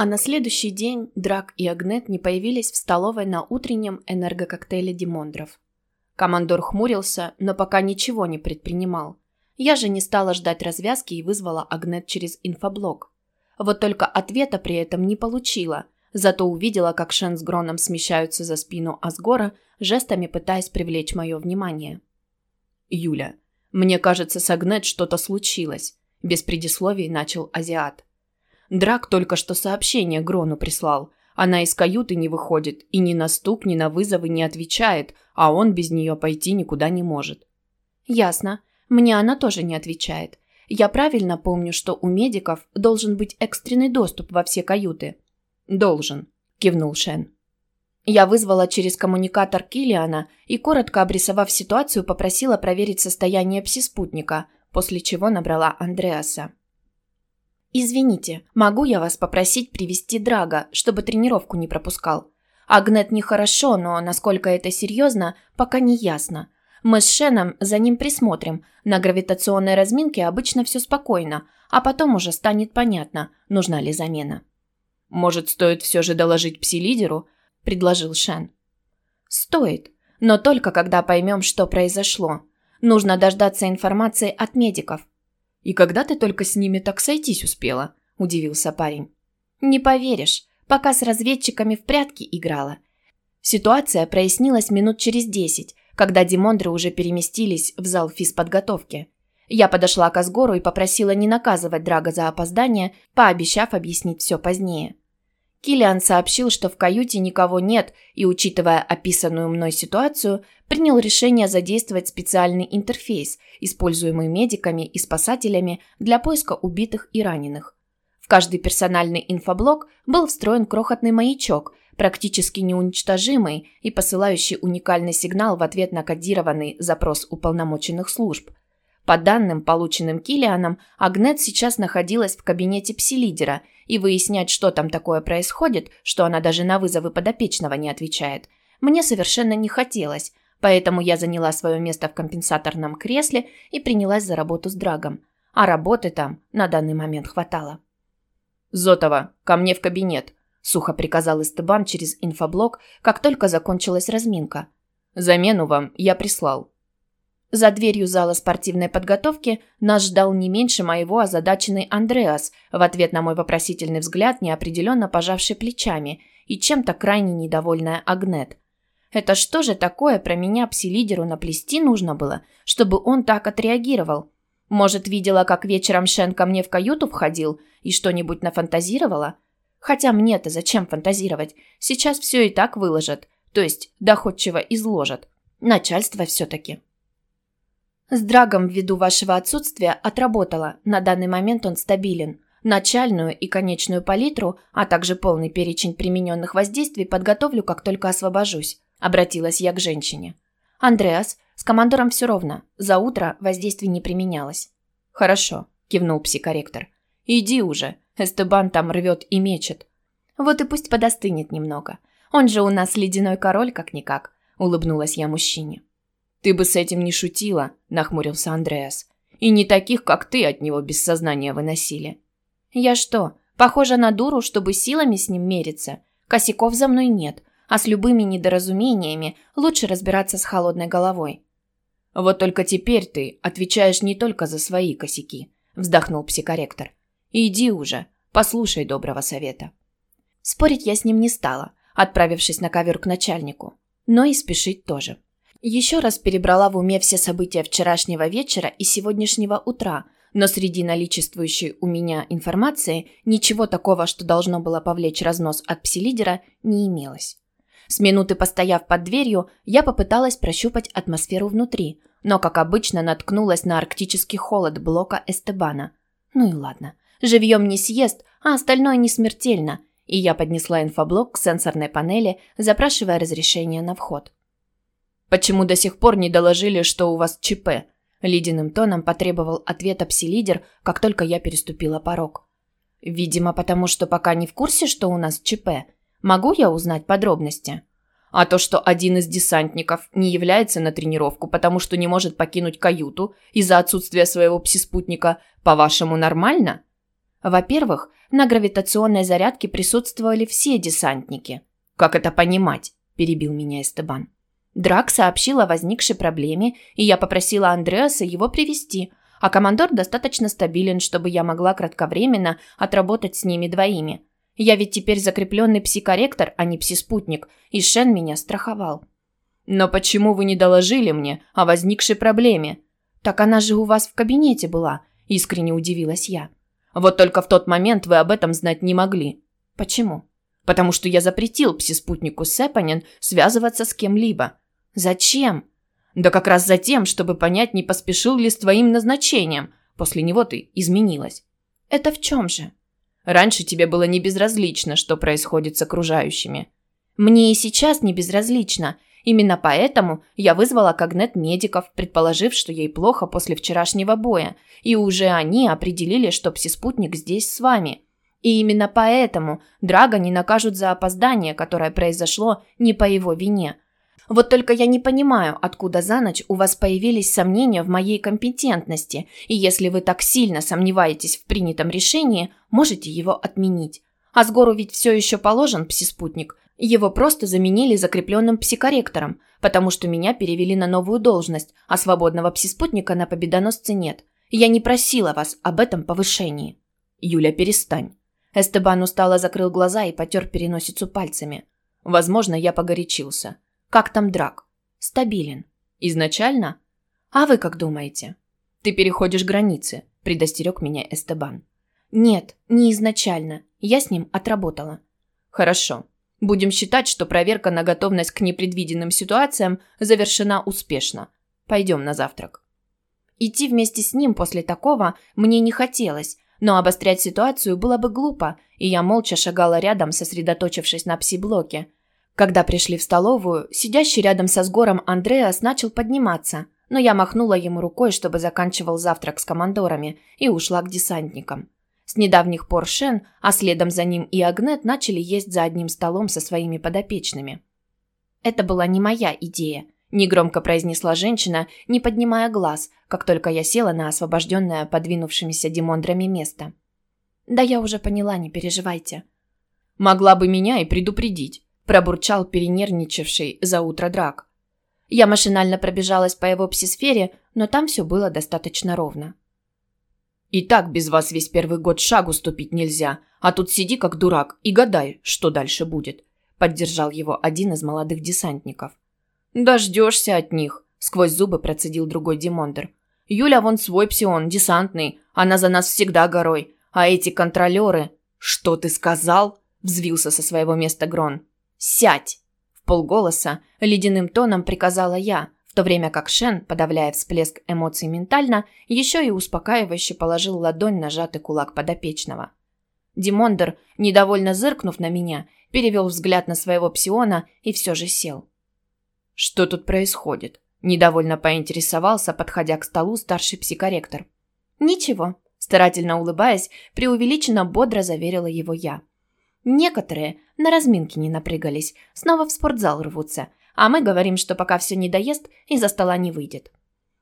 А на следующий день Драк и Агнет не появились в столовой на утреннем энергококтейле Димондров. Командор хмурился, но пока ничего не предпринимал. Я же не стала ждать развязки и вызвала Агнет через инфоблок. Вот только ответа при этом не получила, зато увидела, как Шен с Гроном смещаются за спину Асгора, жестами пытаясь привлечь мое внимание. «Юля, мне кажется, с Агнет что-то случилось», – без предисловий начал азиат. Драк только что сообщение Грону прислал. Она из каюты не выходит и ни на стук, ни на вызовы не отвечает, а он без нее пойти никуда не может. Ясно. Мне она тоже не отвечает. Я правильно помню, что у медиков должен быть экстренный доступ во все каюты? Должен, кивнул Шен. Я вызвала через коммуникатор Килиана и, коротко обрисовав ситуацию, попросила проверить состояние пси-спутника, после чего набрала Андреаса. «Извините, могу я вас попросить привести Драга, чтобы тренировку не пропускал? Агнет нехорошо, но насколько это серьезно, пока не ясно. Мы с Шеном за ним присмотрим. На гравитационной разминке обычно все спокойно, а потом уже станет понятно, нужна ли замена». «Может, стоит все же доложить пси-лидеру?» – предложил Шен. «Стоит, но только когда поймем, что произошло. Нужно дождаться информации от медиков. «И когда ты только с ними так сойтись успела?» – удивился парень. «Не поверишь, пока с разведчиками в прятки играла. Ситуация прояснилась минут через десять, когда Димондры уже переместились в зал физподготовки. Я подошла к Асгору и попросила не наказывать Драга за опоздание, пообещав объяснить все позднее. Килиан сообщил, что в каюте никого нет и, учитывая описанную мной ситуацию, принял решение задействовать специальный интерфейс, используемый медиками и спасателями для поиска убитых и раненых. В каждый персональный инфоблок был встроен крохотный маячок, практически неуничтожимый и посылающий уникальный сигнал в ответ на кодированный запрос уполномоченных служб – по данным, полученным Килианом, Агнет сейчас находилась в кабинете пси-лидера, и выяснять, что там такое происходит, что она даже на вызовы подопечного не отвечает, мне совершенно не хотелось, поэтому я заняла свое место в компенсаторном кресле и принялась за работу с Драгом. А работы там на данный момент хватало. «Зотова, ко мне в кабинет», – сухо приказал Истебан через инфоблок, как только закончилась разминка. «Замену вам я прислал». За дверью зала спортивной подготовки нас ждал не меньше моего озадаченный Андреас, в ответ на мой вопросительный взгляд, неопределенно пожавший плечами, и чем-то крайне недовольная Агнет. Это что же такое про меня пси-лидеру наплести нужно было, чтобы он так отреагировал? Может, видела, как вечером Шен ко мне в каюту входил и что-нибудь нафантазировала? Хотя мне-то зачем фантазировать? Сейчас все и так выложат, то есть доходчиво изложат. Начальство все-таки. С Драгом ввиду вашего отсутствия отработала. На данный момент он стабилен. Начальную и конечную палитру, а также полный перечень примененных воздействий подготовлю, как только освобожусь. Обратилась я к женщине. Андреас, с командором все ровно. За утро воздействий не применялось. Хорошо, кивнул психорректор. Иди уже. Эстебан там рвет и мечет. Вот и пусть подостынет немного. Он же у нас ледяной король, как-никак. Улыбнулась я мужчине. «Ты бы с этим не шутила», – нахмурился Андреас. «И не таких, как ты, от него без сознания выносили». «Я что, похожа на дуру, чтобы силами с ним мериться? Косяков за мной нет, а с любыми недоразумениями лучше разбираться с холодной головой». «Вот только теперь ты отвечаешь не только за свои косяки», – вздохнул психоректор. «Иди уже, послушай доброго совета». Спорить я с ним не стала, отправившись на ковер к начальнику. Но и спешить тоже. Еще раз перебрала в уме все события вчерашнего вечера и сегодняшнего утра, но среди наличествующей у меня информации ничего такого, что должно было повлечь разнос от пси-лидера, не имелось. С минуты постояв под дверью, я попыталась прощупать атмосферу внутри, но, как обычно, наткнулась на арктический холод блока Эстебана. Ну и ладно. Живьем не съест, а остальное не смертельно. И я поднесла инфоблок к сенсорной панели, запрашивая разрешение на вход. «Почему до сих пор не доложили, что у вас ЧП?» Ледяным тоном потребовал ответа пси-лидер, как только я переступила порог. «Видимо, потому что пока не в курсе, что у нас ЧП. Могу я узнать подробности?» А то, что один из десантников не является на тренировку, потому что не может покинуть каюту из-за отсутствия своего пси-спутника, по-вашему, нормально? Во-первых, на гравитационной зарядке присутствовали все десантники. «Как это понимать?» – перебил меня Эстебан. Драк сообщил о возникшей проблеме, и я попросила Андреаса его привести, а командор достаточно стабилен, чтобы я могла кратковременно отработать с ними двоими. Я ведь теперь закрепленный психоректор, а не псиспутник, и Шен меня страховал. «Но почему вы не доложили мне о возникшей проблеме?» «Так она же у вас в кабинете была», – искренне удивилась я. «Вот только в тот момент вы об этом знать не могли». «Почему?» «Потому что я запретил псиспутнику Сепанин связываться с кем-либо». «Зачем?» «Да как раз за тем, чтобы понять, не поспешил ли с твоим назначением. После него ты изменилась». «Это в чем же?» «Раньше тебе было не безразлично, что происходит с окружающими». «Мне и сейчас не безразлично. Именно поэтому я вызвала Когнет медиков, предположив, что ей плохо после вчерашнего боя, и уже они определили, что псиспутник здесь с вами. И именно поэтому Драга не накажут за опоздание, которое произошло не по его вине. Вот только я не понимаю, откуда за ночь у вас появились сомнения в моей компетентности, и если вы так сильно сомневаетесь в принятом решении, можете его отменить. А с гору ведь все еще положен псиспутник, его просто заменили закрепленным псикорректором, потому что меня перевели на новую должность, а свободного псиспутника на победоносце нет. Я не просила вас об этом повышении. Юля, перестань. Эстебан устало закрыл глаза и потер переносицу пальцами. Возможно, я погорячился. Как там драк? Стабилен. Изначально? А вы как думаете? Ты переходишь границы, предостерег меня Эстебан. Нет, не изначально. Я с ним отработала. Хорошо. Будем считать, что проверка на готовность к непредвиденным ситуациям завершена успешно. Пойдем на завтрак. Идти вместе с ним после такого мне не хотелось, но обострять ситуацию было бы глупо, и я молча шагала рядом, сосредоточившись на пси-блоке. Когда пришли в столовую, сидящий рядом со сгором Андреас начал подниматься, но я махнула ему рукой, чтобы заканчивал завтрак с командорами, и ушла к десантникам. С недавних пор Шен, а следом за ним и Агнет начали есть за одним столом со своими подопечными. «Это была не моя идея», – негромко произнесла женщина, не поднимая глаз, как только я села на освобожденное подвинувшимися демондрами место. «Да я уже поняла, не переживайте». «Могла бы меня и предупредить», – пробурчал перенервничавший за утро драк. Я машинально пробежалась по его псисфере, но там все было достаточно ровно. И так без вас весь первый год шагу ступить нельзя, а тут сиди как дурак и гадай, что дальше будет», – поддержал его один из молодых десантников. «Дождешься от них», – сквозь зубы процедил другой Димондер. «Юля вон свой псион, десантный, она за нас всегда горой, а эти контролеры...» «Что ты сказал?» – взвился со своего места Грон. «Сядь!» – в полголоса ледяным тоном приказала я – в то время как Шен, подавляя всплеск эмоций ментально, еще и успокаивающе положил ладонь на сжатый кулак подопечного. Димондер, недовольно зыркнув на меня, перевел взгляд на своего псиона и все же сел. «Что тут происходит?» – недовольно поинтересовался, подходя к столу старший психоректор. «Ничего», – старательно улыбаясь, преувеличенно бодро заверила его я. «Некоторые на разминке не напрягались, снова в спортзал рвутся, а мы говорим, что пока все не доест, из-за стола не выйдет.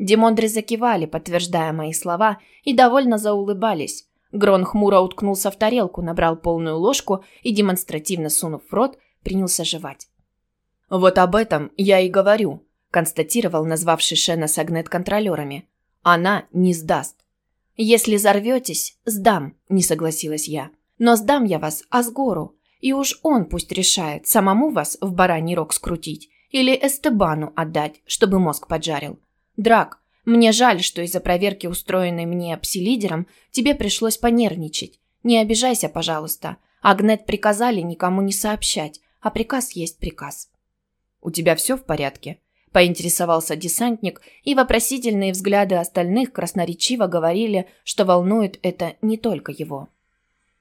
Демондры закивали, подтверждая мои слова, и довольно заулыбались. Грон хмуро уткнулся в тарелку, набрал полную ложку и, демонстративно сунув в рот, принялся жевать. «Вот об этом я и говорю», – констатировал назвавший Шена с Агнет-контролерами. «Она не сдаст». «Если взорветесь, сдам», – не согласилась я. «Но сдам я вас Асгору, и уж он пусть решает, самому вас в бараний рог скрутить или Эстебану отдать, чтобы мозг поджарил. Драк, мне жаль, что из-за проверки, устроенной мне пси-лидером, тебе пришлось понервничать. Не обижайся, пожалуйста. Агнет приказали никому не сообщать, а приказ есть приказ. У тебя все в порядке? Поинтересовался десантник, и вопросительные взгляды остальных красноречиво говорили, что волнует это не только его.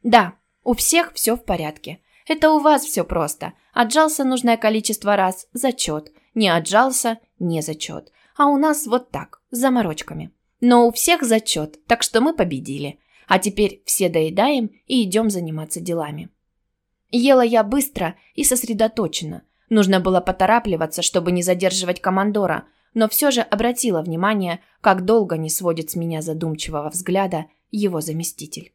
Да, у всех все в порядке. Это у вас все просто. Отжался нужное количество раз – зачет. Не отжался – не зачет. А у нас вот так, с заморочками. Но у всех зачет, так что мы победили. А теперь все доедаем и идем заниматься делами. Ела я быстро и сосредоточенно. Нужно было поторапливаться, чтобы не задерживать командора, но все же обратила внимание, как долго не сводит с меня задумчивого взгляда его заместитель.